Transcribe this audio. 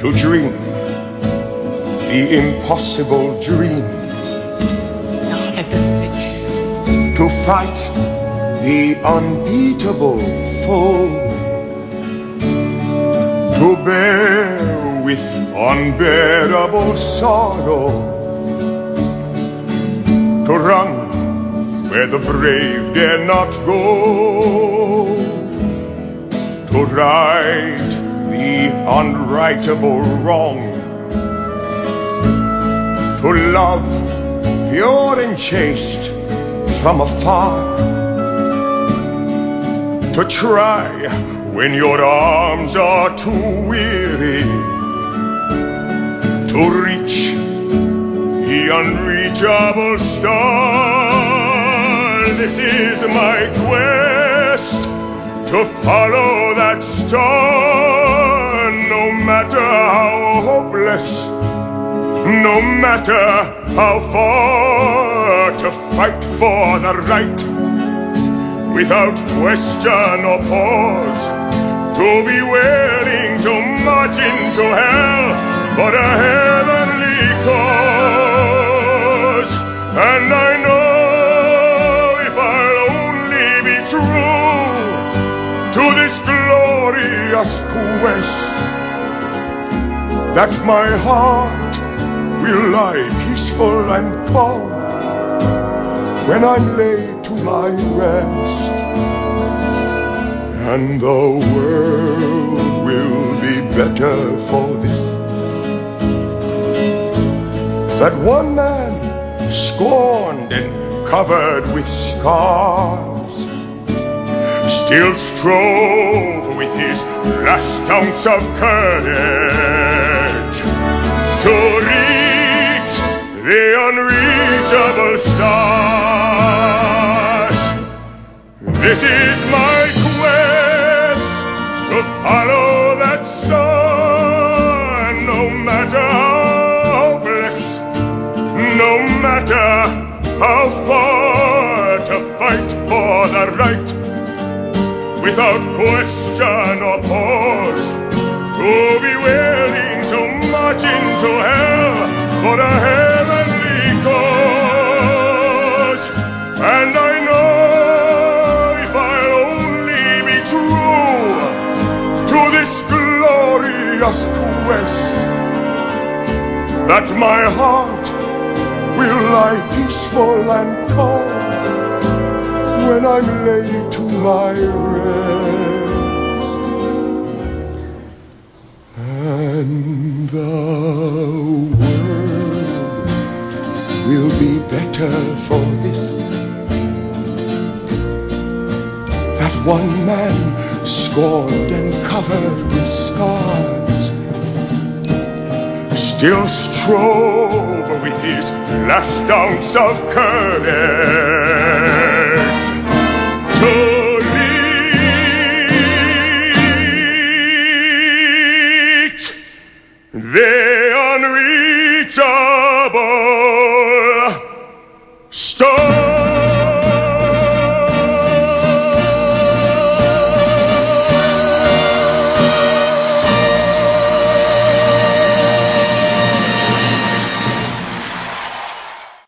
to dream. The impossible dreams, to fight the unbeatable foe, to bear with unbearable sorrow, to run where the brave dare not go, to right the unrightable wrong, to love pure and chaste from afar, to try when your arms are too weary, to reach the unreachable star. This is my quest to follow no matter how far, to fight for the right without question or pause, to be willing to march into hell for a heavenly cause. And I know if I'll only be true to this glorious quest, that my heart will lie peaceful and calm when I'm laid to my rest. And the world will be better for this. That one man, scorned and covered with scars, still strove with his last ounce of courage to unreachable stars. This is my quest to follow that star, no matter how hopeless, no matter how far, to fight for the right. Without question or pause, to be willing to march into hell that my heart will lie peaceful and calm when I'm laid to my rest. And the world will be better for this. That one man scorned and covered with scars still strove with his last ounce of courage